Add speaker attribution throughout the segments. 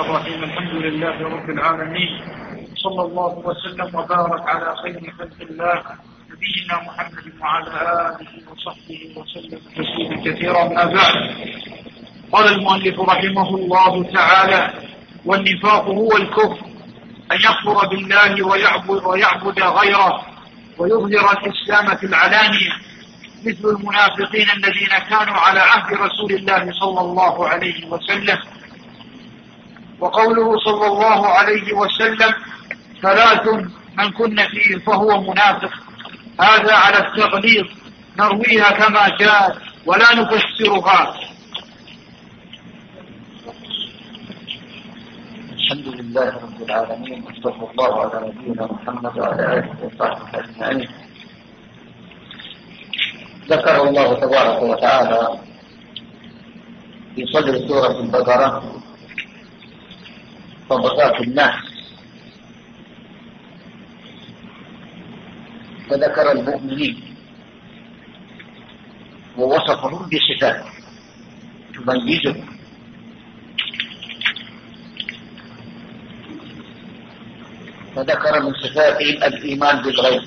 Speaker 1: الرحيم الحمد لله رب العالمين صلى الله وسلم وبارك على خير خلق الله نبينا محمد وعلى آله وصحبه وسلم تسليما كثيرا اما بعد قال المؤلف رحمه الله تعالى والنفاق هو الكفر أن يكفر بالله ويعبد, ويعبد غيره ويظهر الإسلام في العلانية مثل المنافقين الذين كانوا على عهد رسول الله صلى الله عليه وسلم وقوله صلى الله عليه وسلم ثلاث من كن فيه فهو منافق هذا على التغليظ نرويها كما جاءت ولا نفسرها
Speaker 2: الحمد لله رب العالمين وصلى الله على نبينا محمد وعلى اله وصحبه اجمعين ذكر الله تبارك
Speaker 1: وتعالى في صدر سوره البقره طبقات الناس
Speaker 2: فذكر المؤمنين ووصفهم بصفات تميزهم فذكر من صفاتهم الإيمان بالغيب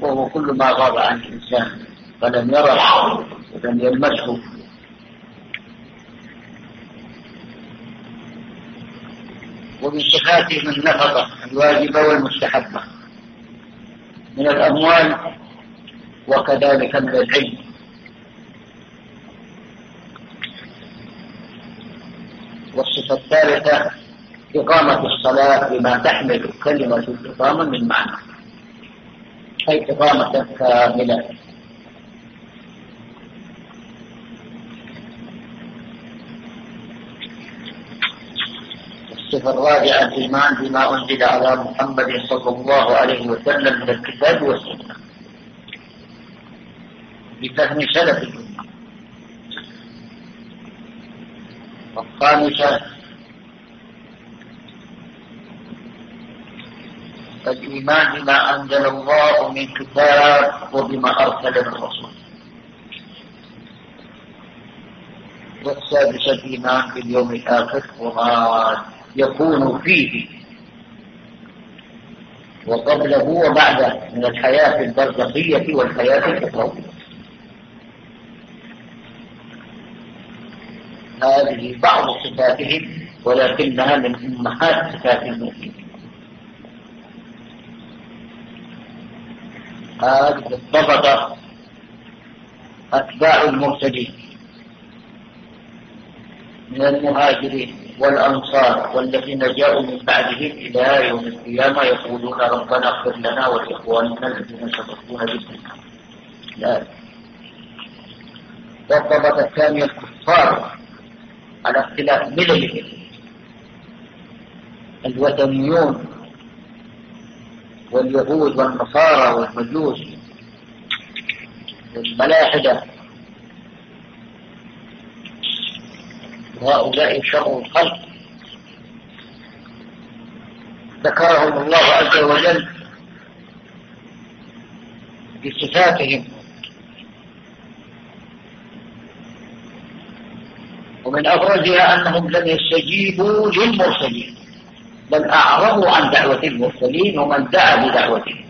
Speaker 2: وهو كل ما غاب عن الإنسان فلم يره ولم يلمسه
Speaker 1: ومن صفاتهم النفقة الواجبة والمستحبة من الأموال وكذلك من العلم
Speaker 2: والصفة الثالثة إقامة الصلاة بما تحمل كلمة الإقامة من معنى أي إقامة كاملة
Speaker 1: الصفة الرابعة الإيمان بما أنزل على محمد صلى
Speaker 2: الله عليه وسلم من الكتاب والسنة بفهم سلف الأمة والخامسة الإيمان بما أنزل الله من كتاب وبما أرسل الرسول والسادسة الإيمان باليوم الآخر وما يكون فيه وقبله وبعده من الحياة البرزخية والحياة الأخروية هذه بعض صفاتهم ولكنها من أمهات صفات المؤمنين هذه الطبقة أتباع المرسلين من المهاجرين والأنصار والذين جاءوا من بعدهم إلى يوم القيامة يقولون ربنا اغفر لنا ولإخواننا الذين سبقونا بالإيمان لا والطبقة الثانية الكفار على اختلاف مللهم الوثنيون
Speaker 1: واليهود والنصارى والمجوس والملاحدة وهؤلاء شر الخلق ذكرهم الله عز وجل بصفاتهم ومن أبرزها أنهم لم يستجيبوا للمرسلين بل أعرضوا عن دعوة المرسلين ومن
Speaker 2: دعا بدعوته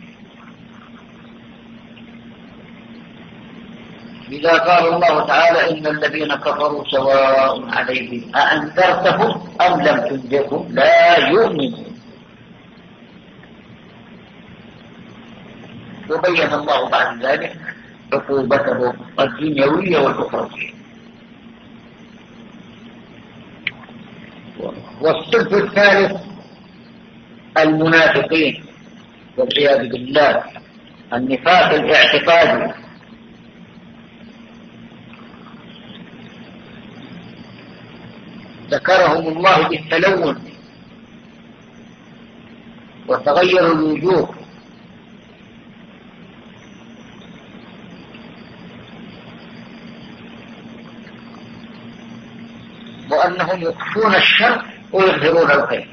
Speaker 2: إذا قال الله تعالى إن الذين كفروا سواء عليهم أأنذرتهم أم لم تنذرهم لا يؤمنون وبين الله بعد ذلك عقوبته الدنيوية والأخروية
Speaker 1: والصف الثالث المنافقين
Speaker 2: والعياذ بالله النفاق الاعتقادي
Speaker 1: ذكرهم الله بالتلون وتغير الوجوه وأنهم يكفون الشر ويظهرون الخير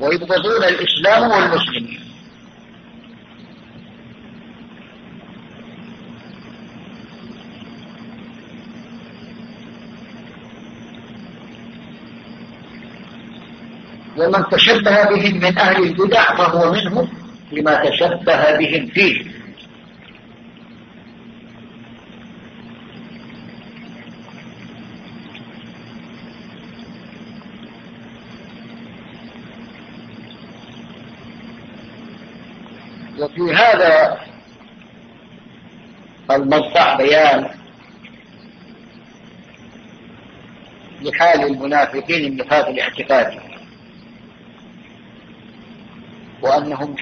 Speaker 1: ويبغضون الإسلام والمسلمين ومن تشبه بهم من أهل البدع فهو منهم لما تشبه بهم فيه وفي هذا المقطع بيان لحال المنافقين النفاق الاعتقادي
Speaker 2: أنهم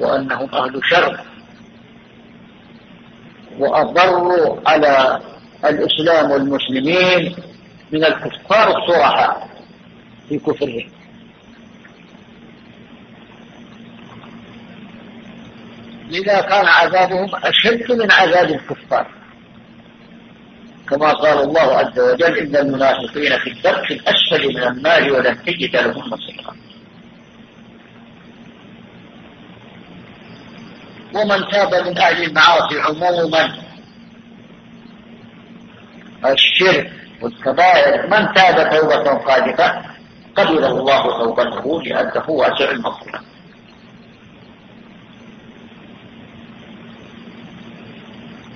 Speaker 2: وأنهم أهل شر وأضروا على الإسلام
Speaker 1: والمسلمين من الكفار الصرحاء في كفرهم لذا
Speaker 2: كان عذابهم أشد من عذاب الكفار كما قال الله عز وجل إن المنافقين في الدرك الأسفل من النار ولن تجد لهم نصيرا
Speaker 1: ومن تاب من أهل المعاصي عموما
Speaker 2: الشرك والكبائر من تاب توبة صادقة قبل الله توبته لأنه واسع المغفرة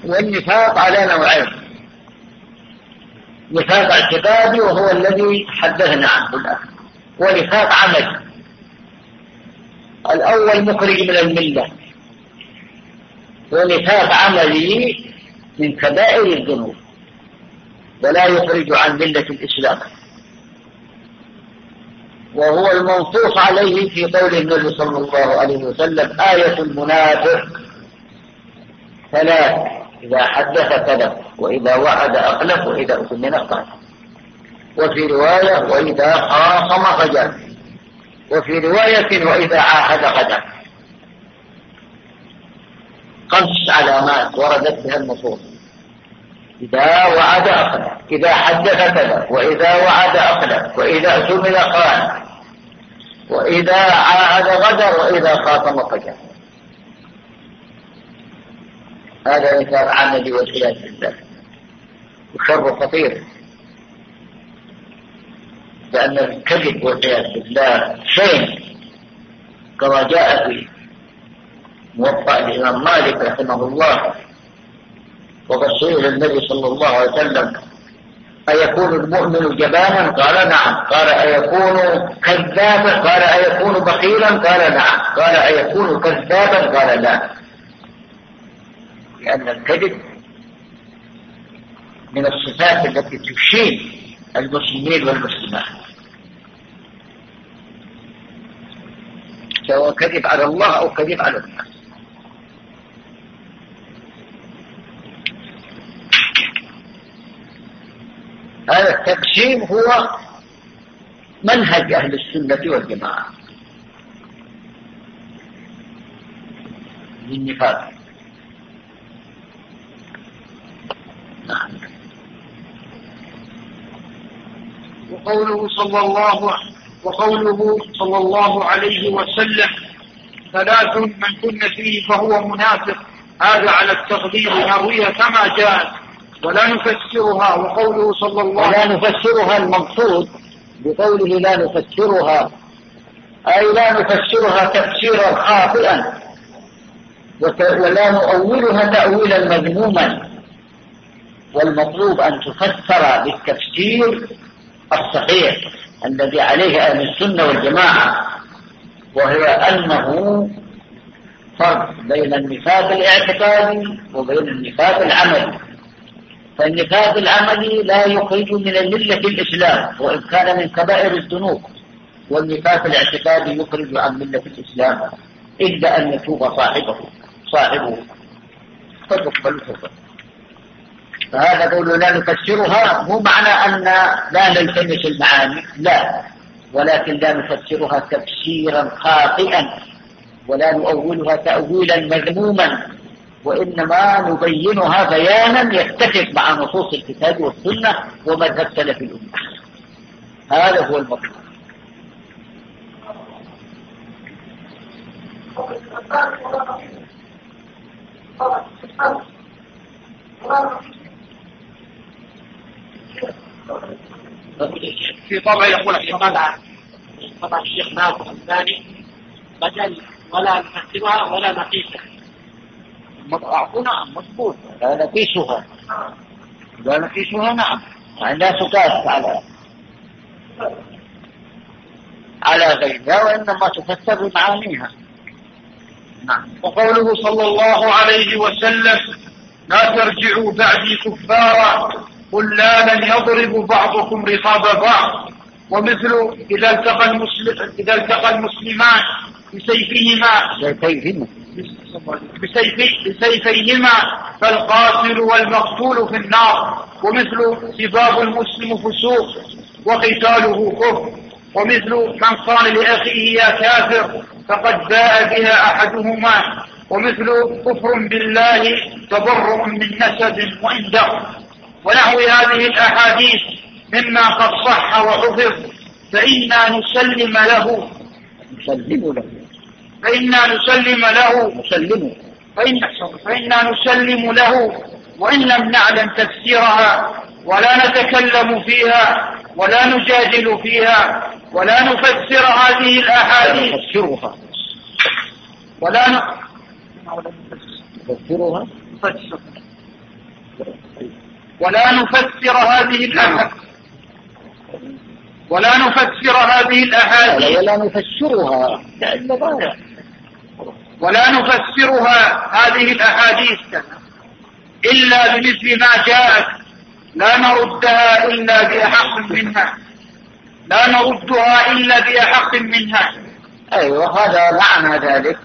Speaker 1: والنفاق على نوعين نفاق اعتقادي وهو الذي حدثنا عنه الآن ونفاق عملي الأول مخرج من الملة ونفاق عملي من كبائر الذنوب ولا يخرج عن ملة الإسلام وهو
Speaker 2: المنصوص عليه في قول النبي صلى الله عليه وسلم آية المنافق ثلاث إذا حدث كذب وإذا وعد أخلف وإذا أسمن أطعن وفي رواية وإذا خاصم خجل وفي رواية وإذا عاهد خجل خمس علامات وردت بها النصوص إذا وعد أخلف إذا حدث كذا وإذا وعد أخلف وإذا أسمن خان وإذا عاهد غدر وإذا خاصم خجل هذا إنكار عملي والعياذ بالله وشر خطير لأن الكذب والعياذ بالله شيء كما جاء في موطأ الإمام
Speaker 1: مالك رحمه الله وقد سئل النبي صلى الله عليه وسلم
Speaker 2: أيكون المؤمن جبانا؟ قال نعم قال أيكون كذابا؟ قال أيكون بخيلا؟ قال نعم قال أيكون كذابا؟ قال لا لأن الكذب من الصفات التي تشين المسلمين والمسلمات سواء كذب على الله أو كذب على الناس هذا التقسيم هو منهج أهل السنة والجماعة للنفاق نعم
Speaker 1: وقوله صلى الله وقوله صلى الله عليه وسلم ثلاث من كن فيه فهو منافق هذا على التقدير نرويها كما جاءت ولا نفسرها وقوله صلى الله ولا نفسرها المقصود بقوله لا نفسرها أي لا نفسرها تفسيرا خاطئا
Speaker 2: ولا نؤولها تأويلا مذموما والمطلوب أن تفسر بالتفسير الصحيح الذي عليه أهل السنة والجماعة وهي أنه فرق بين النفاق الاعتقادي وبين النفاق العملي فالنفاق العملي لا يخرج من الملة الإسلام وإن كان من كبائر الذنوب والنفاق الاعتقادي يخرج عن ملة الإسلام إلا أن يتوب صاحبه صاحبه فتقبل توبته فهذا قول لا نفسرها مو معنى أن لا نلتمس المعاني لا ولكن لا نفسرها تفسيرا خاطئا ولا نؤولها تأويلا مذموما وإنما نبينها بيانا يتفق مع نصوص الكتاب والسنة ومذهب سلف الأمة هذا هو المطلوب Thank you. في طبع يقول في قطع قطع الشيخ ناصر الثاني بدل ولا نحسبها ولا نقيسها نعم مضبوط لا نقيسها لا نقيسها نعم لا تقاس على على
Speaker 1: غيرها وإنما تفسر بمعانيها نعم وقوله صلى الله عليه وسلم لا ترجعوا بعدي كفارا قل لا لن يضرب بعضكم رقاب بعض ومثل إذا التقى المسلم إذا التقى المسلمان بسيفهما
Speaker 2: بسيفهما
Speaker 1: بسيفيهما فالقاتل والمقتول في النار ومثل سباب المسلم فسوق وقتاله كفر ومثل من قال لأخيه يا كافر فقد باء بها أحدهما ومثل كفر بالله تبرع من نسب وإن دخل
Speaker 2: ونحو هذه الأحاديث
Speaker 1: مما قد صح وحفظ فإنا نسلم له نسلم له فإنا نسلم له نسلم فإن فإنا نسلم له وإن لم نعلم تفسيرها ولا نتكلم فيها ولا نجادل فيها ولا نفسر هذه الأحاديث نفسرها ولا ن... نفسرها نفسرها ولا نفسر هذه الأحاديث ولا نفسر هذه الأحاديث ولا نفسرها ولا نفسرها هذه الأحاديث إلا بمثل ما جاءت لا نردها إلا بأحق منها لا نردها إلا بأحق
Speaker 2: منها أيوة هذا معنى ذلك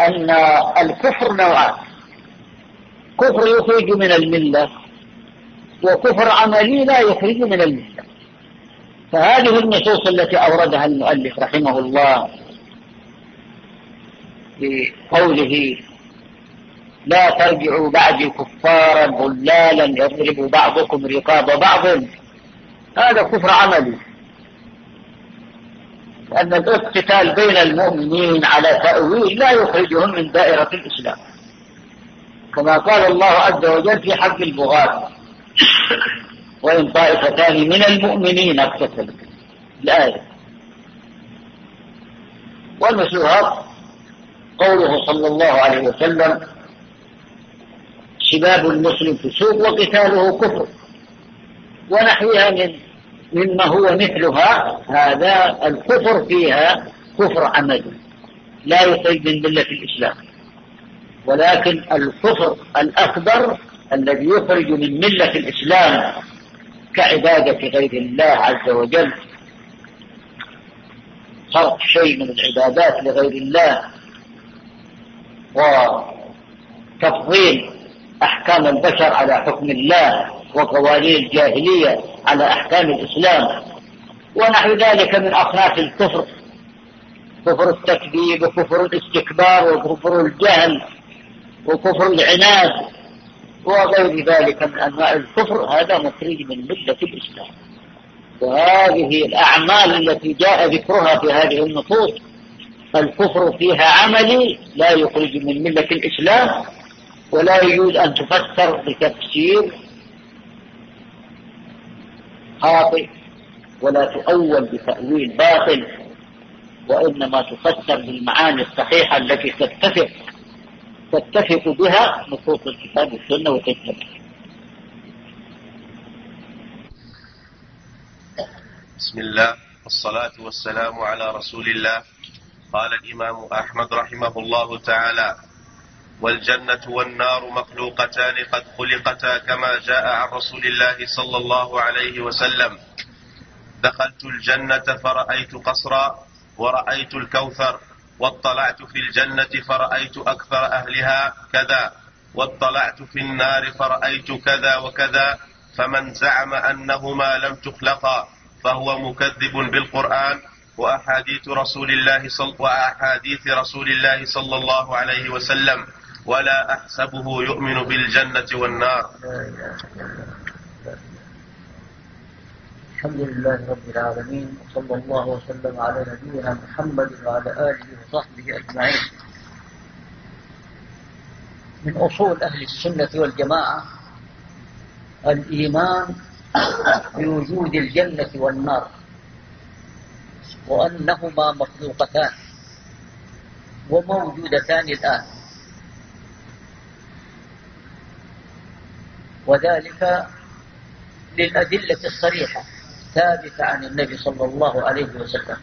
Speaker 2: أن الكفر نوعان كفر يخرج من الملة وكفر عملي لا يخرج من الملة فهذه النصوص التي أوردها المؤلف رحمه الله في قوله لا ترجعوا بعد كفارا ضلالا يضرب بعضكم رقاب بعض هذا كفر عملي لأن الاقتتال بين المؤمنين على تأويل لا يخرجهم من دائرة الإسلام كما قال الله عز وجل في حق البغاة
Speaker 1: وإن طائفتان من المؤمنين اقتتلوا الآية والمشهور قوله صلى الله عليه
Speaker 2: وسلم شباب المسلم فسوق وقتاله كفر ونحوها من مما هو مثلها هذا الكفر فيها كفر عملي لا يقل من ملة الإسلام ولكن الكفر الأكبر الذي يخرج من ملة الإسلام كعبادة غير الله عز وجل ترك شيء من العبادات لغير الله وتفضيل أحكام البشر على حكم الله وقوانين الجاهلية على أحكام الإسلام ونحو ذلك من أصناف الكفر كفر التكذيب وكفر الاستكبار وكفر الجهل وكفر العناد وغير ذلك من أنواع الكفر هذا مخرج من ملة الإسلام وهذه الأعمال التي جاء ذكرها في هذه النصوص فالكفر فيها عملي لا يخرج من ملة الإسلام ولا يجوز أن تفسر بتفسير خاطئ ولا تؤول بتأويل باطل وإنما تفسر بالمعاني الصحيحة التي تتفق تتفق بها نصوص الكتاب والسنة وتجتمع
Speaker 3: بسم الله والصلاة والسلام على رسول الله قال الإمام أحمد رحمه الله تعالى والجنة والنار مخلوقتان قد خلقتا كما جاء عن رسول الله صلى الله عليه وسلم دخلت الجنة فرأيت قصرا ورأيت الكوثر واطلعت في الجنة فرأيت أكثر أهلها كذا واطلعت في النار فرأيت كذا وكذا فمن زعم أنهما لم تخلقا فهو مكذب بالقرآن وأحاديث رسول الله صل وأحاديث رسول الله صلى الله عليه وسلم ولا أحسبه يؤمن بالجنة والنار
Speaker 2: الحمد لله رب العالمين وصلى الله وسلم على نبينا محمد وعلى آله وصحبه أجمعين من أصول أهل السنة والجماعة الإيمان بوجود الجنة والنار وأنهما مخلوقتان وموجودتان الآن وذلك للأدلة الصريحة ثابتة عن النبي صلى الله عليه وسلم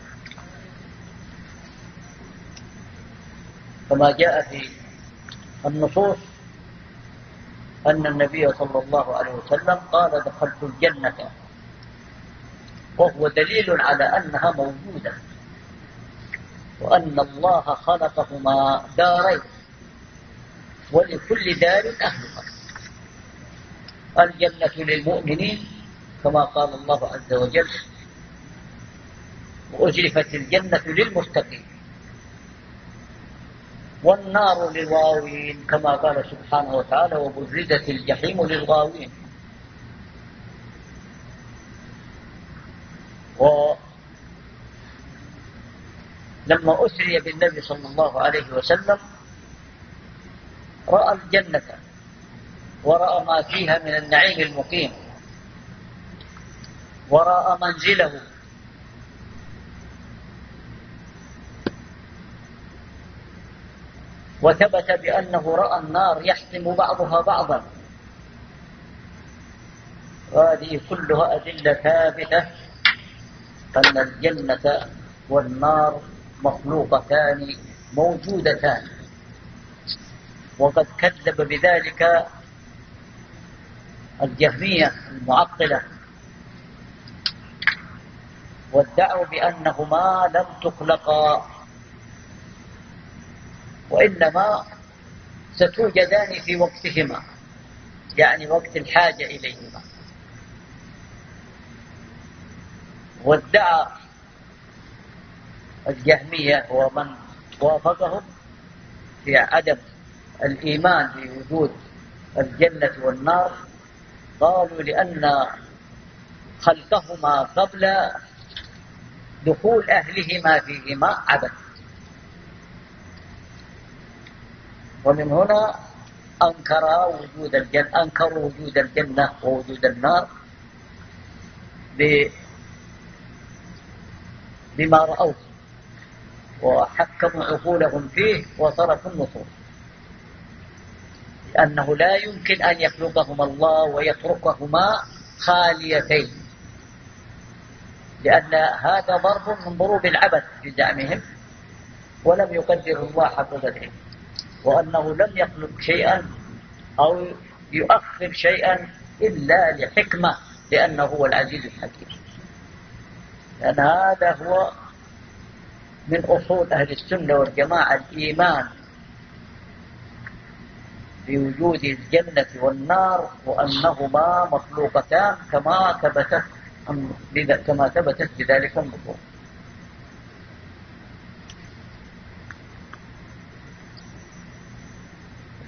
Speaker 2: كما جاء في النصوص أن النبي صلى الله عليه وسلم قال دخلت الجنة وهو دليل على أنها موجودة وأن الله خلقهما دارين ولكل دار أهلها الجنة للمؤمنين كما قال الله عز وجل وأزلفت الجنة للمتقين والنار للغاوين كما قال سبحانه وتعالى وبردت الجحيم للغاوين ولما أسري بالنبي صلى الله عليه وسلم رأى الجنة ورأى ما فيها من النعيم المقيم وراء منزله وثبت بأنه رأى النار يحسم بعضها بعضا وهذه كلها أدلة ثابتة أن الجنة والنار مخلوقتان موجودتان وقد كذب بذلك الجهمية المعطلة وادعوا بأنهما لم تخلقا وإنما ستوجدان في وقتهما يعني وقت الحاجة إليهما وادعى الجهمية ومن وافقهم في عدم الإيمان بوجود الجنة والنار قالوا لأن خلقهما قبل دخول أهلهما فيهما عبث ومن هنا أنكر وجود الجنة أنكر وجود الجنة ووجود النار بما رأوه وحكموا عقولهم فيه وصرفوا النصوص لأنه لا يمكن أن يخلقهما الله ويتركهما خاليتين لأن هذا ضرب من ضروب العبث في زعمهم ولم يقدر الله حق ذلك وأنه لم يخلق شيئا أو يؤخر شيئا إلا لحكمة لأنه هو العزيز الحكيم لأن هذا هو من أصول أهل السنة والجماعة الإيمان بوجود الجنة والنار وأنهما مخلوقتان كما ثبتت لذا كما ثبتت بذلك النصوص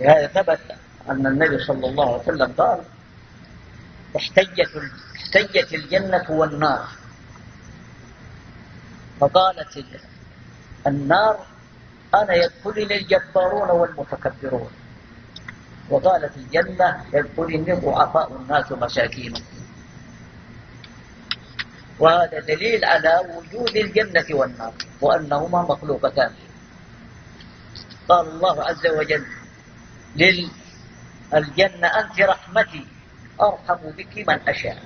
Speaker 2: لهذا ثبت أن النبي صلى الله عليه وسلم قال احتجت, احتجت الجنة والنار فقالت النار أنا يدخلني الجبارون والمتكبرون وقالت الجنة يدخلني ضعفاء الناس مساكينهم وهذا دليل على وجود الجنة والنار وأنهما مخلوقتان قال الله عز وجل للجنة أنت رحمتي أرحم بك من أشاء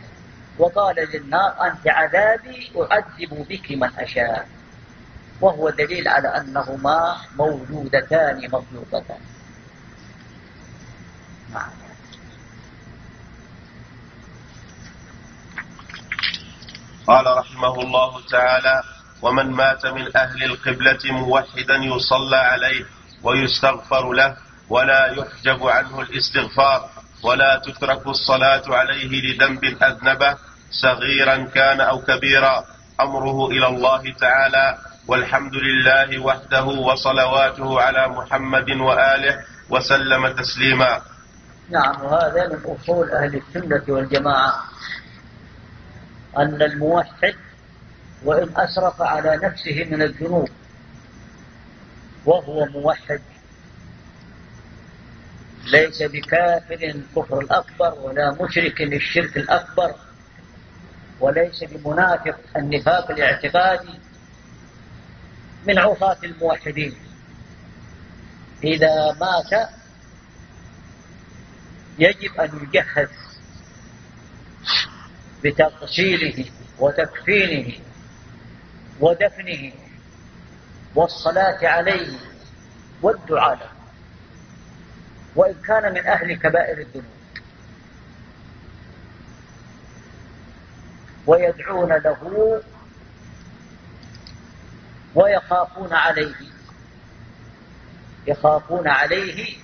Speaker 2: وقال للنار أنت عذابي أعذب بك من أشاء وهو دليل على أنهما موجودتان مخلوقتان نعم
Speaker 3: قال رحمه الله تعالى ومن مات من أهل القبلة موحدا يصلى عليه ويستغفر له ولا يحجب عنه الاستغفار ولا تترك الصلاة عليه لذنب أذنبه صغيرا كان أو كبيرا أمره إلى الله تعالى والحمد لله وحده وصلواته على محمد وآله وسلم تسليما
Speaker 2: نعم وهذا من أصول أهل السنة والجماعة أن الموحد وإن أسرف على نفسه من الذنوب وهو موحد ليس بكافر الكفر الأكبر ولا مشرك الشرك الأكبر وليس بمنافق النفاق الاعتقادي من عفاة الموحدين إذا مات يجب أن يجهز بتغسيله وتكفينه ودفنه والصلاة عليه والدعاء له وإن كان من أهل كبائر الذنوب ويدعون له ويخافون عليه يخافون عليه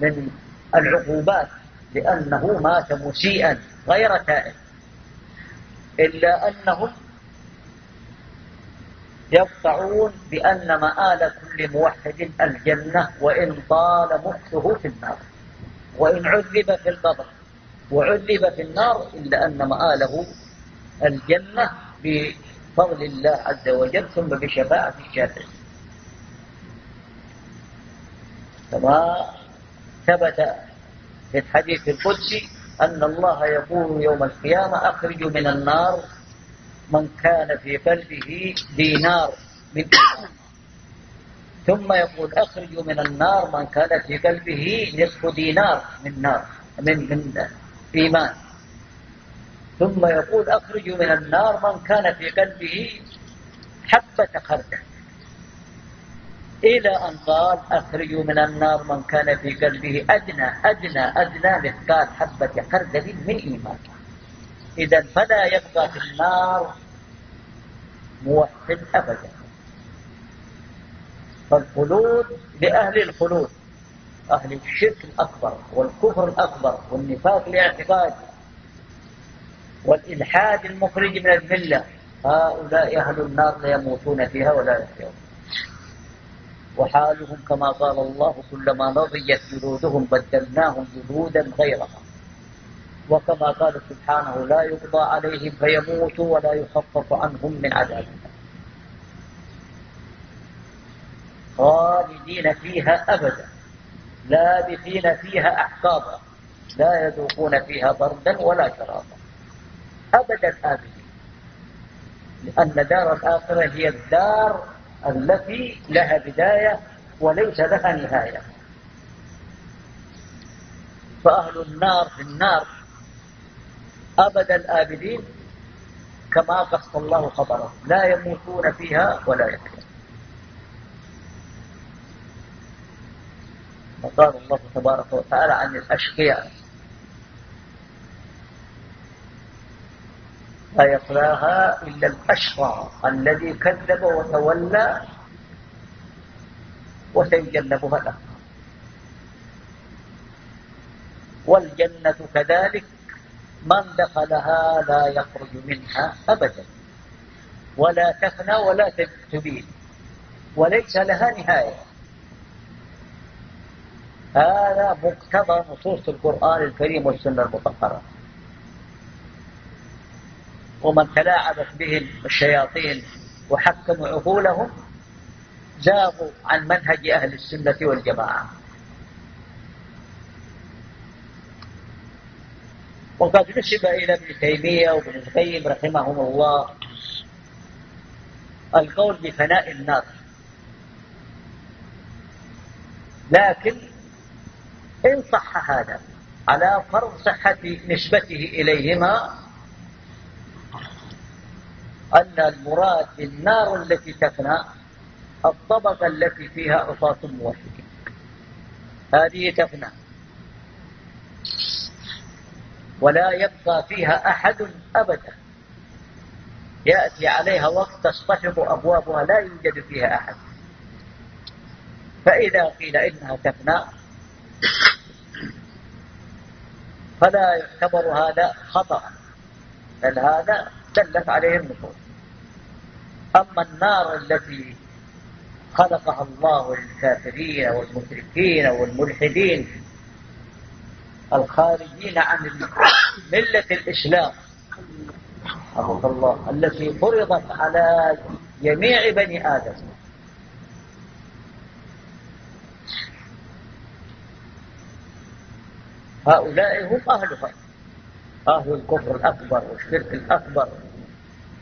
Speaker 2: من العقوبات لأنه مات مسيئا غير تائه إلا أنهم يقطعون بأن مآل كل موحد الجنة وإن طال مكثه في النار وإن عذب في القبر وعذب في النار إلا أن مآله الجنة بفضل الله عز وجل ثم بشفاعة الشافع كما ثبت في الحديث القدسي أن الله يقول يوم القيامة أخرج من النار من كان في قلبه دينار من إيمان ثم يقول أخرج من النار من كان في قلبه نصف دينار من نار من من إيمان ثم يقول أخرج من النار من كان في قلبه حبة خردل إلى أن قال أخرجوا من النار من كان في قلبه أدنى أدنى أدنى مثقال حبة خردل من إيمان إذا فلا يبقى في النار موحد أبدا فالخلود لأهل الخلود أهل الشرك الأكبر والكفر الأكبر والنفاق الاعتقاد والإلحاد المخرج من الملة هؤلاء أهل النار لا يموتون فيها ولا يحيون وحالهم كما قال الله كلما نضيت جلودهم بدلناهم جلودا غيرها وكما قال سبحانه لا يقضى عليهم فيموتوا ولا يخفف عنهم من عذابنا خالدين فيها أبدا لابثين فيها أحقابا لا يذوقون فيها بردا ولا شرابا أبدا آبدا لأن دار الآخرة هي الدار التي لها بداية وليس لها نهاية فأهل النار في النار أبد الآبدين كما قص الله خبره لا يموتون فيها ولا يحيون وقال الله تبارك وتعالى عن الأشقياء فيصلاها إلا الأشرى الذي كذب وتولى وسيجنبها الأقرب والجنة كذلك من دخلها لا يخرج منها أبدا ولا تفنى ولا تبين وليس لها نهاية هذا مقتضى نصوص القرآن الكريم والسنة المطهرة ومن تلاعبت بهم الشياطين وحكموا عقولهم زاغوا عن منهج أهل السنة والجماعة وقد نسب إلى ابن تيمية وابن القيم رحمهم الله القول بفناء النار لكن إن صح هذا على فرض صحة نسبته إليهما أن المراد بالنار التي تفنى الطبقة التي فيها أصاص موحدين هذه تفنى ولا يبقى فيها أحد أبدا يأتي عليها وقت تصطحب أبوابها لا يوجد فيها أحد فإذا قيل إنها تفنى فلا يعتبر هذا خطأ بل هذا دلت عليه النفوس أما النار التي خلقها الله للكافرين والمشركين والملحدين الخارجين عن ملة الإسلام الله التي فرضت على جميع بني آدم هؤلاء هم أهلها أهل الكفر الأكبر والشرك الأكبر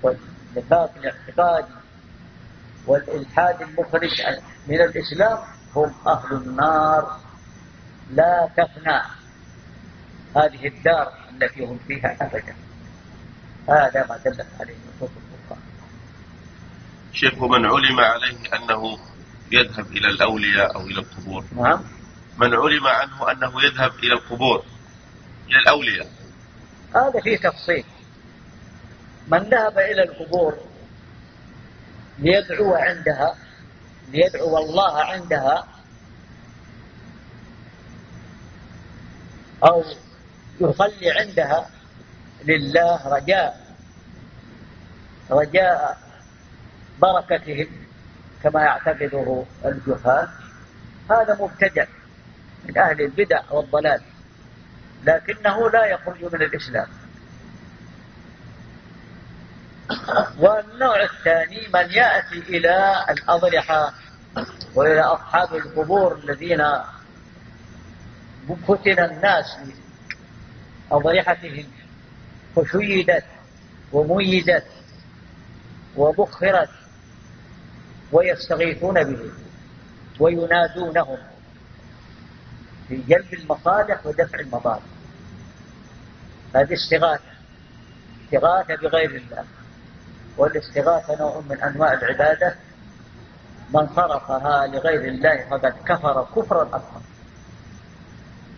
Speaker 2: والنفاق الاعتقادي والإلحاد المخرج من الإسلام هم أهل النار لا تفنى هذه الدار التي هم فيها أبدا هذا ما دلت عليه نصوص القرآن
Speaker 3: شيخ من علم عليه أنه يذهب إلى الأولياء أو إلى القبور نعم من علم عنه أنه يذهب إلى القبور إلى الأولياء
Speaker 2: هذا فيه تفصيل من ذهب إلى القبور ليدعو عندها ليدعو الله عندها أو يصلي عندها لله رجاء رجاء بركتهم كما يعتقده الجهال هذا مبتدع من أهل البدع والضلال لكنه لا يخرج من الإسلام والنوع الثاني من يأتي إلى الأضرحة وإلى أصحاب القبور الذين فتن الناس أضرحتهم فشيدت وميزت وبخرت ويستغيثون بهم وينادونهم في جلب المصالح ودفع المضار هذه استغاثة استغاثة بغير الله والاستغاثة نوع من أنواع العبادة من صرفها لغير الله فقد كفر كفرا أكبر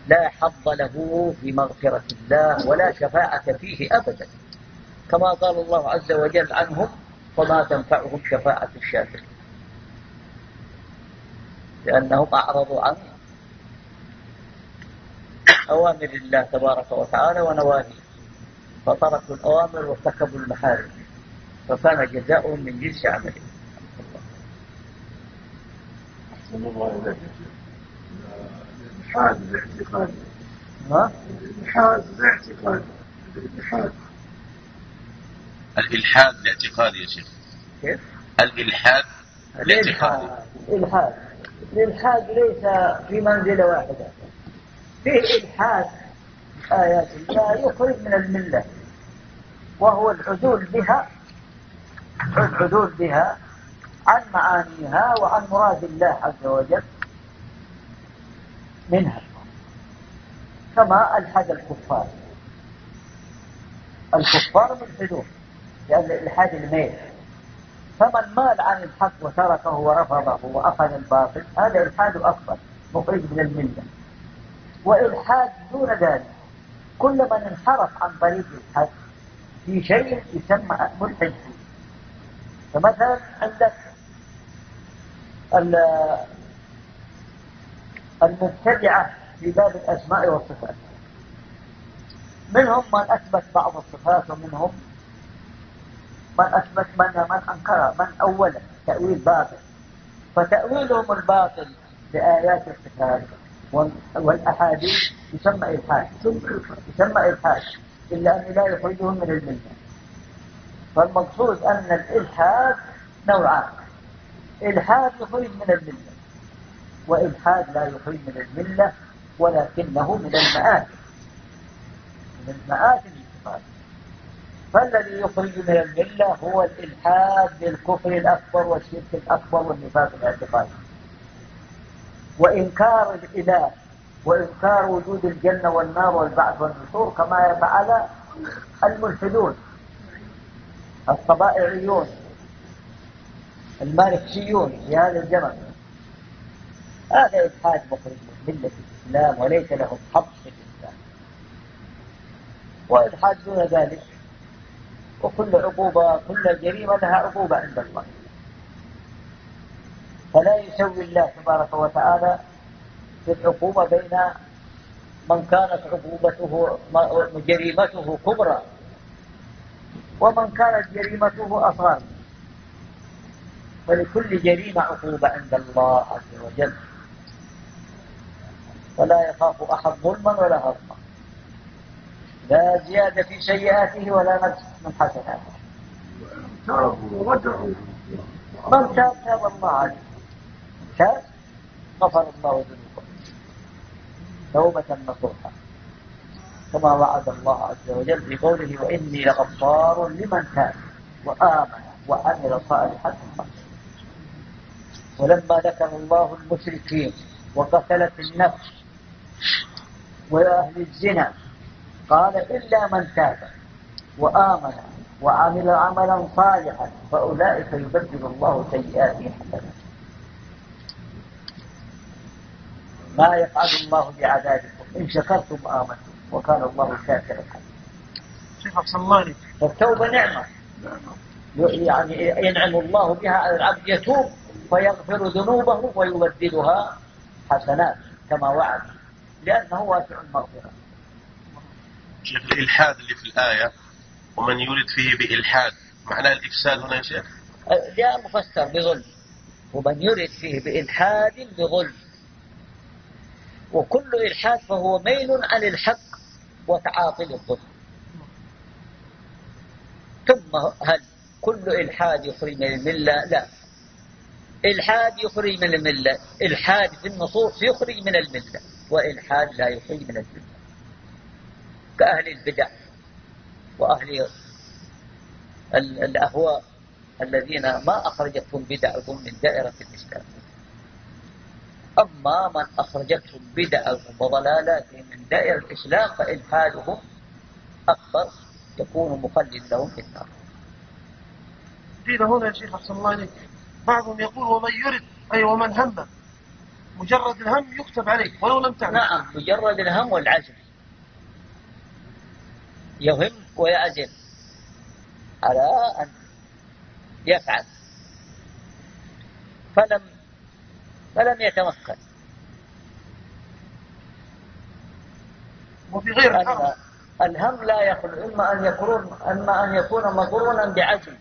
Speaker 2: لا حظ له في مغفرة الله ولا شفاعة فيه أبدا كما قال الله عز وجل عنهم وما تنفعهم شفاعة الشافعين لأنهم أعرضوا عن أوامر الله تبارك وتعالى ونواهيه فتركوا الأوامر وارتكبوا المحارم فكان جزاؤهم من جنس عمله أحسن الله إليك
Speaker 1: الاعتقادي ها؟ الإلحاد الاعتقادي
Speaker 3: الإلحاد الاعتقادي يا شيخ كيف؟ الإلحاد الاعتقادي
Speaker 2: الإلحاد الإلحاد ليس في منزلة واحدة فيه إلحاد آيات الله يخرج من الملة وهو الحزول بها الحدود بها عن معانيها وعن مراد الله عز وجل منها كما ألحد الكفار الكفار بالحدود لأن الإلحاد الميل فمن مال عن الحق وتركه ورفضه وأخذ الباطل هذا إلحاد أكبر مخرج من الملة وإلحاد دون ذلك كل من انحرف عن طريق الحق في شيء يسمى ملحد فيه فمثلا عندك المبتدعة في باب الأسماء والصفات منهم من أثبت بعض الصفات ومنهم من أثبت من من أنكر من أول تأويل باطل فتأويلهم الباطل لآيات الصفات والأحاديث يسمى إلحاد يسمى إلحاد إلا أنه لا يخرجهم من الملة فالمقصود أن الإلحاد نوعان إلحاد يخرج من الملة وإلحاد لا يخرج من الملة ولكنه من المآثم من المآثم الاتفاد فالذي يخرج من الملة هو الإلحاد بالكفر الأكبر والشرك الأكبر والنفاق الاعتقادي وإنكار الإله وإنكار وجود الجنة والنار والبعث والنصور كما يفعل الملحدون الطبائعيون المالكيون في هذا الزمن هذا إلحاد مخرج من ملة الإسلام وليس لهم حق في الإسلام وإلحاد دون ذلك وكل عقوبة كل جريمة لها عقوبة عند الله فلا يسوي الله تبارك وتعالى في العقوبة بين من كانت عقوبته جريمته كبرى ومن كانت جريمته أصغر ولكل جريمة عقوبة عند الله عز وجل ولا يخاف أحد ظلما ولا هضما لا زيادة في سيئاته ولا نقص من حسناته من تاب تاب الله عليه تاب غفر الله ذنوبه توبة نصوحة كما وعد الله عز وجل بقوله وإني لغفار لمن تاب وآمن وعمل صالحا ولما ذكر الله المشركين وقتلت النفس وأهل الزنا قال إلا من تاب وآمن وعمل عملا صالحا فأولئك يبدل الله سيئاتهم حسنات ما يفعل الله بعذابكم إن شكرتم آمنتم وكان الله شاكرا شيخ أحسن الله عليك فالتوبة نعمة يعني ينعم الله بها على العبد يتوب فيغفر ذنوبه ويبدلها حسنات كما وعد لأنه واسع المغفرة
Speaker 1: شيخ الإلحاد
Speaker 3: اللي في الآية ومن يولد فيه بإلحاد معناه الإفساد هنا يا شيخ
Speaker 2: جاء مفسر بظلم ومن يرد فيه بإلحاد بظلم وكل إلحاد فهو ميل عن الحق وتعاطي للظلم ثم هل كل إلحاد يخرج من الملة لا إلحاد يخرج من الملة إلحاد في النصوص يخرج من الملة وإلحاد لا يخرج من الملة كأهل البدع وأهل الأهواء الذين ما أخرجتهم بدعهم من دائرة الإسلام أما من أخرجتهم بدعهم وضلالاتهم من دائرة الإسلام فإلحادهم أكبر يكون مخلد لهم في النار
Speaker 1: قيل هنا يا شيخ أحسن الله
Speaker 2: إليك بعضهم يقول ومن يرد أي ومن هم مجرد الهم يكتب عليك ولو لم تعلم نعم مجرد الهم والعزم يهم ويعزم على أن يفعل فلم فلم يتمكن وفي غير الهم الهم لا يخلو إما أن يكون إما أن يكون مقرونا بعزم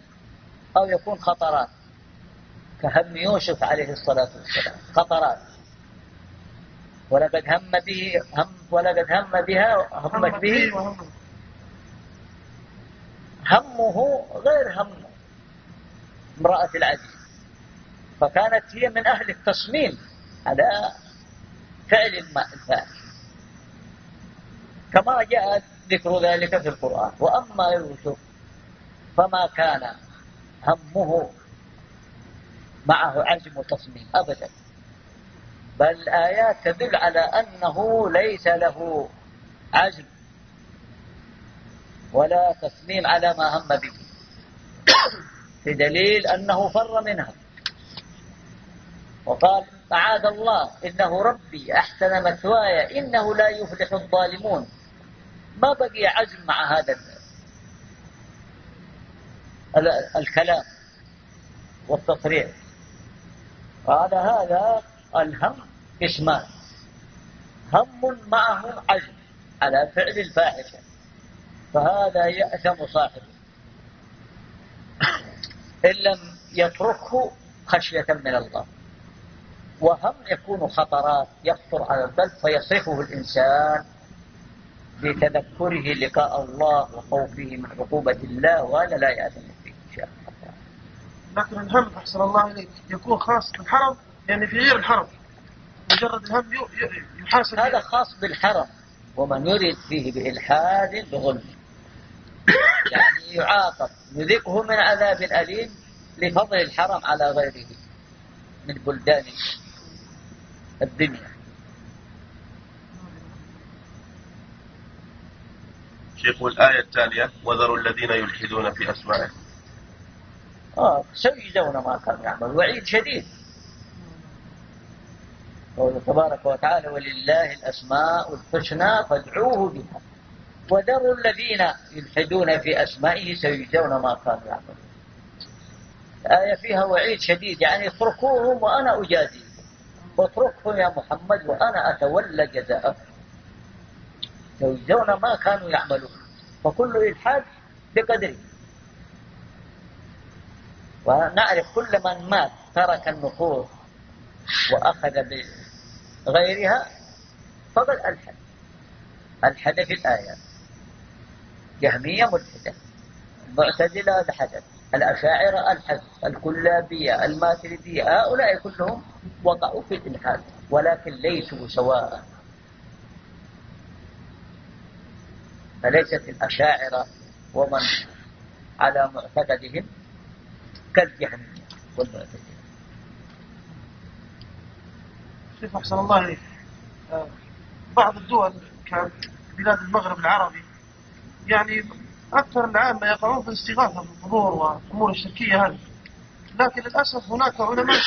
Speaker 2: أو يكون خطرات كهم يوسف عليه الصلاة والسلام خطرات ولقد هم به هم ولقد هم بها همت به همه غير هم امرأة العزيز فكانت هي من أهل التصميم على فعل ما الفعل كما جاء ذكر ذلك في القرآن وأما يوسف فما كان همه معه عزم وتصميم أبدا بل الآيات تدل على أنه ليس له عزم ولا تصميم على ما هم به بدليل أنه فر منها وقال معاذ الله إنه ربي أحسن مثواي إنه لا يفلح الظالمون ما بقي عزم مع هذا الكلام والتصريح قال هذا الهم قسمان هم معه عزم على فعل الفاحشة فهذا يأثم صاحبه إن لم يتركه خشية من الله وهم يكون خطرات يخطر على البلد فيصرفه الإنسان بتذكره لقاء الله وخوفه من عقوبة الله وهذا لا يأذن فيه إن شاء الله لكن الهم أحسن الله إليك يكون خاص بالحرم يعني في غير الحرم مجرد الهم يحاسب هذا خاص بالحرم ومن يرد فيه بإلحاد بظلم يعني يعاقب نذقه من عذاب أليم لفضل الحرم على غيره من بلدانه الدنيا
Speaker 3: شيخ الآية التالية وذروا الذين يلحدون في أسمائه
Speaker 2: آه سيجزون ما كانوا يعملون وعيد شديد قوله تبارك وتعالى ولله الأسماء الحسنى فادعوه بها وذروا الذين يلحدون في أسمائه سيجزون ما كانوا يعملون الآية فيها وعيد شديد يعني اتركوهم وأنا أجازيهم اتركه يا محمد وأنا أتولى جزاءه يجزون ما كانوا يعملون فكل إلحاد بقدره ونعرف كل من مات ترك النفوذ وأخذ بغيرها فقد ألحد ألحد في الآيات جهمية ملحدة المعتزلة بحدث الأشاعرة الحزب الكلابية الماتريدية هؤلاء كلهم وقعوا في الإلحاد ولكن ليسوا سواء فليست الأشاعرة ومن على معتقدهم كالجهمية والمعتزلة
Speaker 1: شيخ أحسن الله عليك آه، بعض الدول كبلاد المغرب العربي يعني أكثر العامة يقعون في الاستغاثة بالقبور والأمور الشركية هذه لكن للأسف هناك علماء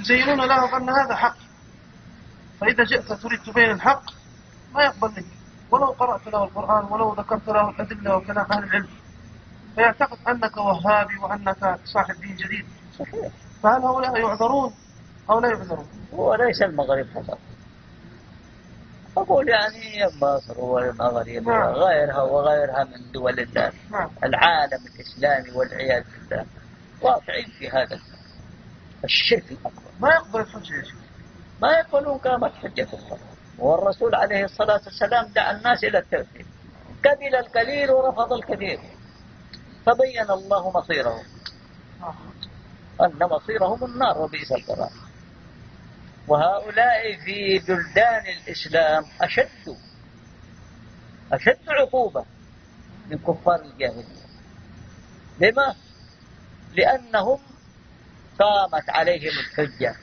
Speaker 1: يزينون له أن هذا حق فإذا جئت تريد تبين الحق ما يقبل منك ولو قرأت له القرآن ولو ذكرت له الأدلة
Speaker 2: وكلام أهل العلم فيعتقد أنك وهابي وأنك صاحب دين جديد صحيح فهل هؤلاء يعذرون أو لا يعذرون هو ليس المغرب فقط أقول يعني مصر والمغرب وغيرها وغيرها من دول العالم الإسلامي والعياذ بالله واقعين في هذا الشرك الأكبر ما يقبل حجة ما يقبلون قامت حجة الله والرسول عليه الصلاة والسلام دعا الناس إلى التوحيد قبل القليل ورفض الكثير فبين الله مصيرهم أن مصيرهم النار وبئس القرار وهؤلاء في بلدان الإسلام أشد أشد عقوبة من كفار الجاهلية لما؟ لأنهم قامت عليهم الحجة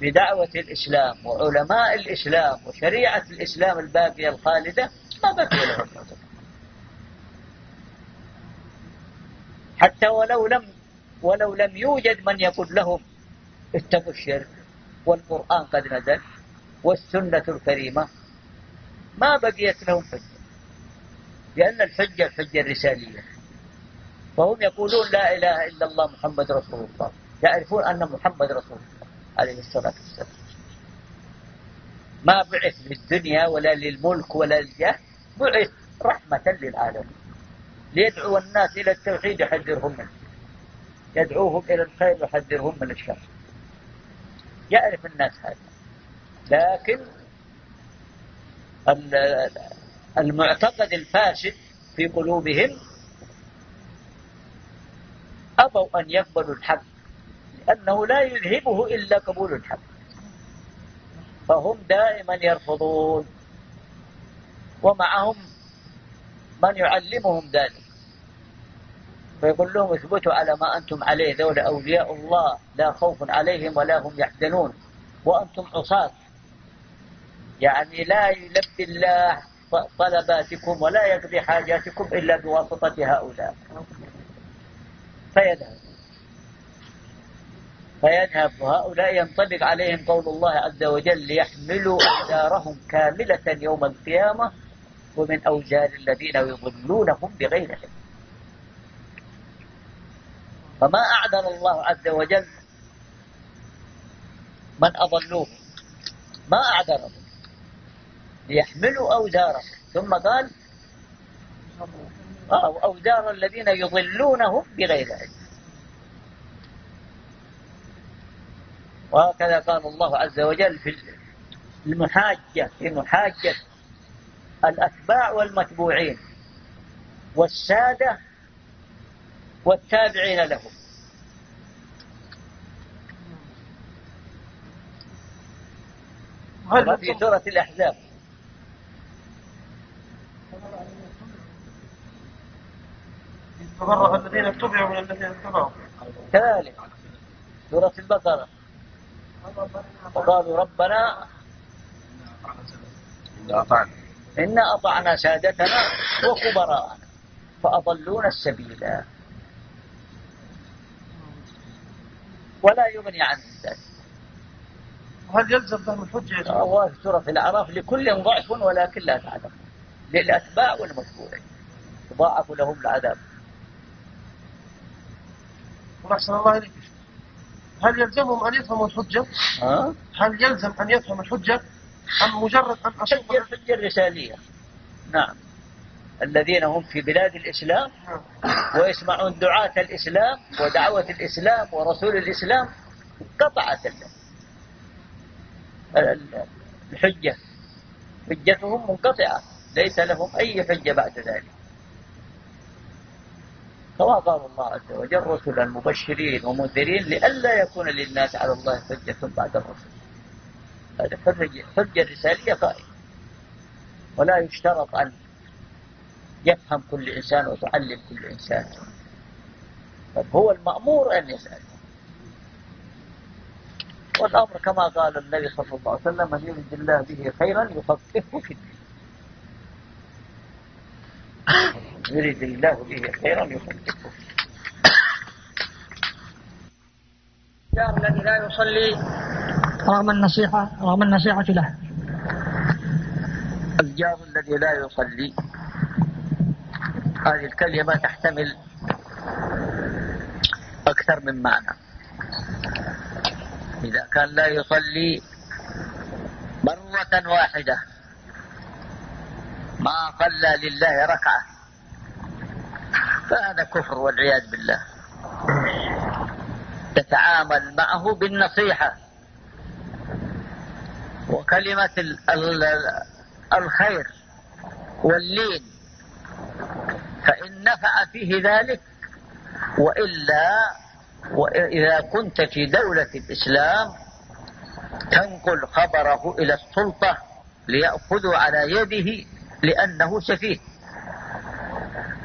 Speaker 2: بدعوة الإسلام وعلماء الإسلام وشريعة الإسلام الباقية الخالدة ما بكوا لهم حتى ولو لم ولو لم يوجد من يقول لهم اتقوا الشرك والقرآن قد نزل والسنة الكريمة ما بقيت لهم حجة لأن الحجة الحجة الرسالية فهم يقولون لا إله إلا الله محمد رسول الله يعرفون أن محمد رسول الله عليه الصلاة والسلام ما بعث للدنيا ولا للملك ولا للجاه بعث رحمة للعالمين ليدعو الناس إلى التوحيد يحذرهم منه يدعوهم إلى الخير يحذرهم من الشر يعرف الناس هذا لكن المعتقد الفاسد في قلوبهم أبوا أن يقبلوا الحق لأنه لا يذهبه إلا قبول الحق فهم دائما يرفضون ومعهم من يعلمهم ذلك فيقول لهم اثبتوا على ما أنتم عليه ذولا أولياء الله لا خوف عليهم ولا هم يحزنون وأنتم عصاة يعني لا يلبي الله طلباتكم ولا يقضي حاجاتكم إلا بواسطة هؤلاء فيذهب فيذهب وهؤلاء ينطبق عليهم قول الله عز وجل ليحملوا اعذارهم كاملة يوم القيامة ومن أوجال الذين يضلونهم بغير علم فما أعذر الله عز وجل من أضلوه ما أعذره ليحملوا أوزارهم ثم قال أو آه، أوزار الذين يضلونهم بغير علم وهكذا قال الله عز وجل في المحاجة في محاجة الأتباع والمتبوعين والسادة والتابعين لهم هذا في سورة الأحزاب تفرغ الذين اتبعوا من
Speaker 1: الذين اتبعوا
Speaker 2: كذلك سورة البقرة وقالوا ربنا أطعنا إنا أطعنا سادتنا وكبراءنا فأضلونا السبيلا ولا يغني عنه الساكت وهل يلزم بهم الحجة آه، الله سورة الأعراف لكل ضعف ولكن لا تعلم للأتباع والمشهورين يضاعف لهم العذاب أحسن الله إليك هل يلزمهم أن يفهموا الحجة؟ ها؟ هل يلزم أن يفهم الحجة؟ أم مجرد أن أشوف الحجة الرسالية نعم الذين هم في بلاد الإسلام ويسمعون دعاة الإسلام ودعوة الإسلام ورسول الإسلام قطعت الحجة حجتهم منقطعة ليس لهم أي حجة بعد ذلك كما قال الله عز وجل رسلا مبشرين ومنذرين لئلا يكون للناس على الله حجة بعد الرسل هذا حجة رسالية قائمة ولا يشترط أن يفهم كل إنسان وتعلم كل إنسان طب هو المأمور أن يسأل والأمر كما قال النبي صلى الله عليه وسلم من يرد الله به خيرا يفقهه في الدين يرد الله به خيرا يفقهه الجار الذي لا يصلي رغم النصيحة رغم النصيحة له الجار الذي لا يصلي هذه الكلمة تحتمل أكثر من معنى إذا كان لا يصلي مرة واحدة ما صلى لله ركعة فهذا كفر والعياذ بالله تتعامل معه بالنصيحة وكلمة الخير واللين فإن نفع فيه ذلك وإلا وإذا كنت في دولة الإسلام تنقل خبره إلى السلطة ليأخذوا على يده لأنه سفيه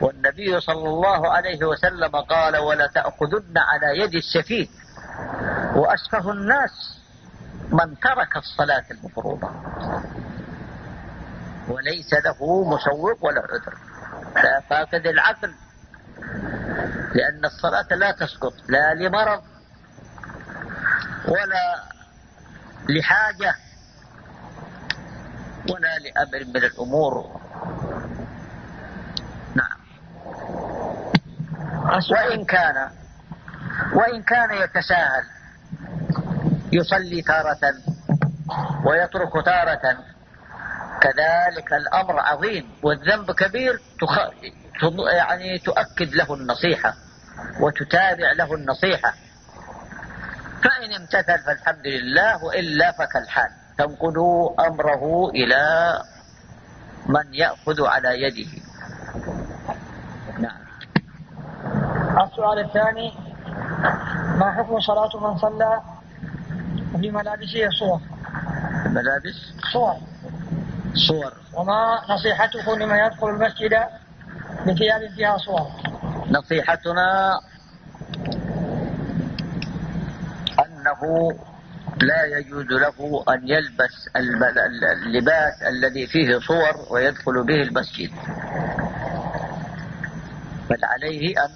Speaker 2: والنبي صلى الله عليه وسلم قال ولتأخذن على يد السفيه وأسفه الناس من ترك الصلاة المفروضة وليس له مسوق ولا عذر فاقد العقل لأن الصلاة لا تسقط لا لمرض ولا لحاجة ولا لأمر من الأمور نعم وإن كان وإن كان يتساهل يصلي تارة ويترك تارة كذلك الأمر عظيم والذنب كبير تخ... يعني تؤكد له النصيحة وتتابع له النصيحة فإن امتثل فالحمد لله وإلا فكالحال تنقل أمره إلى من يأخذ على يده نعم
Speaker 1: السؤال الثاني ما حكم صلاة من صلى في ملابسه صور ملابس صور صور وما نصيحتكم لمن يدخل المسجد
Speaker 2: بثياب فيها صور نصيحتنا أنه لا يجوز له أن يلبس اللباس الذي فيه صور ويدخل به المسجد بل عليه أن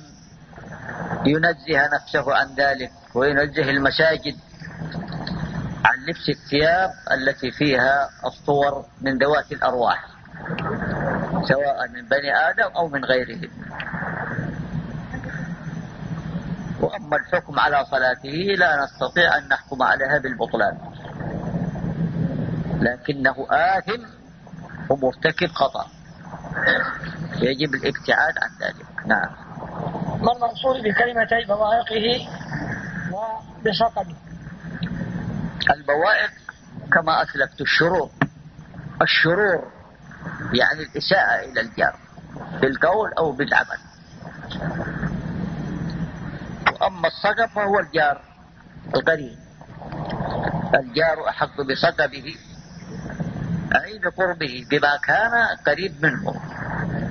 Speaker 2: ينزه نفسه عن ذلك وينزه المساجد عن لبس الثياب التي فيها الصور من ذوات الأرواح سواء من بني آدم أو من غيرهم وأما الحكم على صلاته لا نستطيع أن نحكم عليها بالبطلان لكنه آثم ومرتكب خطأ يجب الابتعاد عن ذلك نعم ما المقصود بكلمتي بواعقه وبصقمه الطوائف كما أسلفت الشرور الشرور يعني الإساءة إلى الجار بالقول أو بالعمل وأما الصقب فهو الجار القريب الجار أحق بصقبه أي بقربه بما كان قريب منه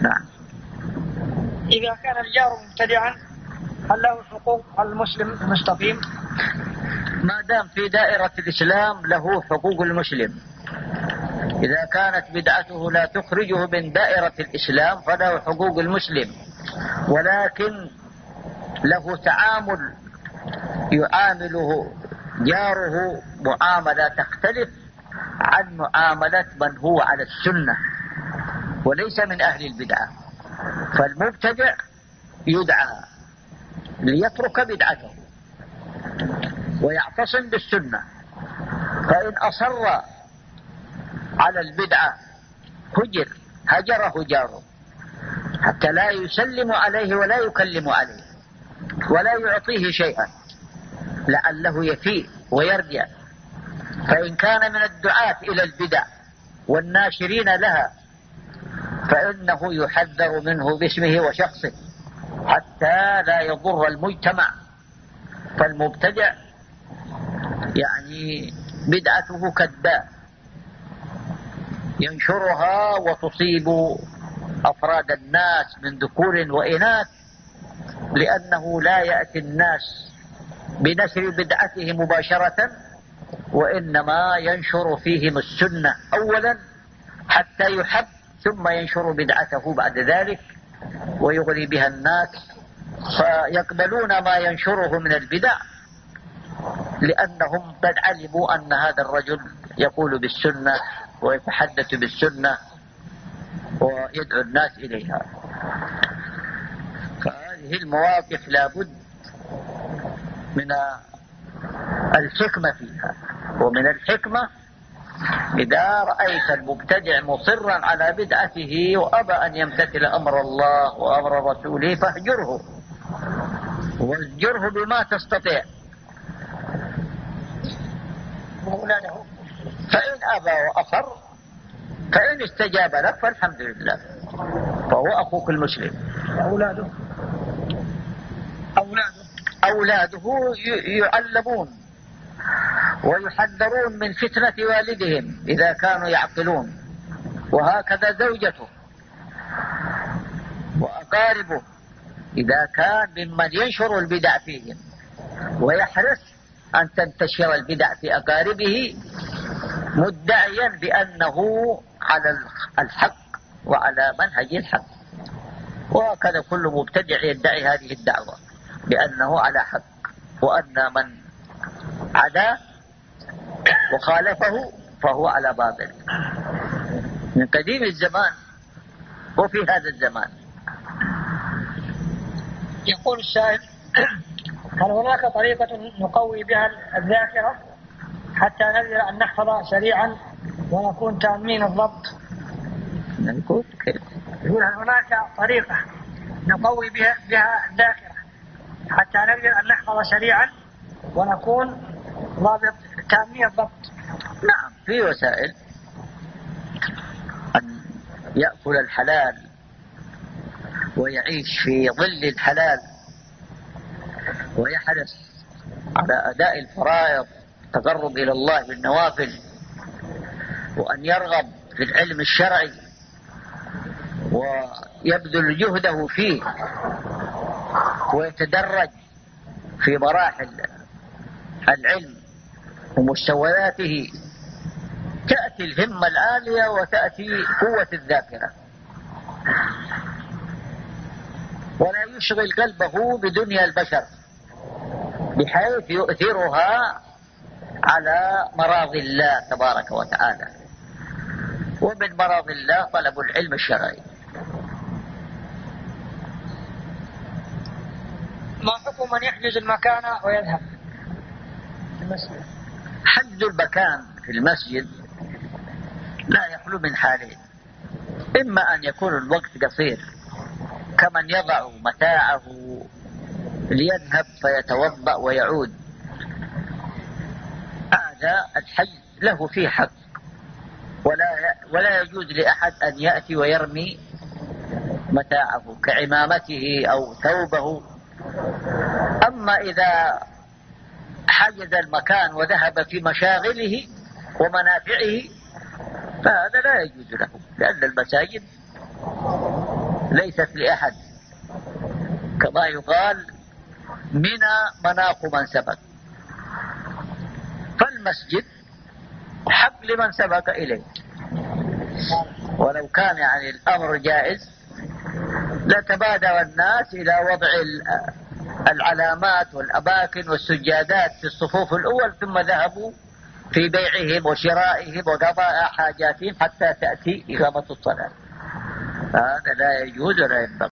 Speaker 2: نعم إذا كان الجار مبتدعا هل له حقوق المسلم المستقيم؟ ما دام في دائرة الإسلام له حقوق المسلم إذا كانت بدعته لا تخرجه من دائرة الإسلام فله حقوق المسلم ولكن له تعامل يعامله جاره معاملة تختلف عن معاملة من هو على السنة وليس من أهل البدعة فالمبتدع يدعى ليترك بدعته ويعتصم بالسنة فإن أصر على البدعة هجر هجره جاره حتى لا يسلم عليه ولا يكلم عليه ولا يعطيه شيئا لعله يفيء ويرجع فإن كان من الدعاة إلى البدع والناشرين لها فإنه يحذر منه باسمه وشخصه حتى لا يضر المجتمع فالمبتدع يعني بدعته كذاب ينشرها وتصيب أفراد الناس من ذكور وإناث لأنه لا يأتي الناس بنشر بدعته مباشرة وإنما ينشر فيهم السنة أولا حتى يحب ثم ينشر بدعته بعد ذلك ويغري بها الناس فيقبلون ما ينشره من البدع لأنهم قد علموا أن هذا الرجل يقول بالسنة ويتحدث بالسنة ويدعو الناس إليها فهذه المواقف لابد من الحكمة فيها ومن الحكمة إذا رأيت المبتدع مصرا على بدعته وأبى أن يمتثل أمر الله وأمر رسوله فاهجره وازجره بما تستطيع يحكمون له فإن أبى وأصر فإن استجاب لك فالحمد لله فهو أخوك المسلم أولاده أولاده أولاده يعلمون ويحذرون من فتنة والدهم إذا كانوا يعقلون وهكذا زوجته وأقاربه إذا كان ممن ينشر البدع فيهم ويحرص أن تنتشر البدع في أقاربه مدعيا بأنه على الحق وعلى منهج الحق وهكذا كل مبتدع يدعي هذه الدعوة بأنه على حق وأن من عدا وخالفه فهو على باطل من قديم الزمان وفي هذا الزمان
Speaker 1: يقول الشاعر هل هناك طريقة نقوي بها الذاكرة حتى نقدر أن نحفظ سريعا ونكون تامين الضبط؟
Speaker 2: نقول كيف؟ يقول هل هناك طريقة نقوي بها بها الذاكرة حتى نقدر أن نحفظ سريعا ونكون ضابط تامين الضبط؟ نعم في وسائل أن يأكل الحلال ويعيش في ظل الحلال ويحرص على أداء الفرائض تقرب إلى الله بالنوافل وأن يرغب في العلم الشرعي ويبذل جهده فيه ويتدرج في مراحل العلم ومستوياته تأتي الهمة العالية وتأتي قوة الذاكرة ولا يشغل قلبه بدنيا البشر بحيث يؤثرها على مراض الله تبارك وتعالى ومن مراض الله طلب العلم الشرعي ما حكم من يحجز المكان ويذهب المسجد حجز المكان في المسجد لا يخلو من حالين إما أن يكون الوقت قصير كمن يضع متاعه ليذهب فيتوضأ ويعود هذا الحج له فيه حق ولا ولا يجوز لأحد أن يأتي ويرمي متاعه كعمامته أو ثوبه أما إذا حجز المكان وذهب في مشاغله ومنافعه فهذا لا يجوز له لأن المساجد ليست لأحد كما يقال من مناق من سبق فالمسجد حق لمن سبق إليه ولو كان يعني الأمر جائز لتبادر الناس إلى وضع العلامات والأماكن والسجادات في الصفوف الأول ثم ذهبوا في بيعهم وشرائهم وقضاء حاجاتهم حتى تأتي إقامة الصلاة هذا لا يجوز ولا ينبغي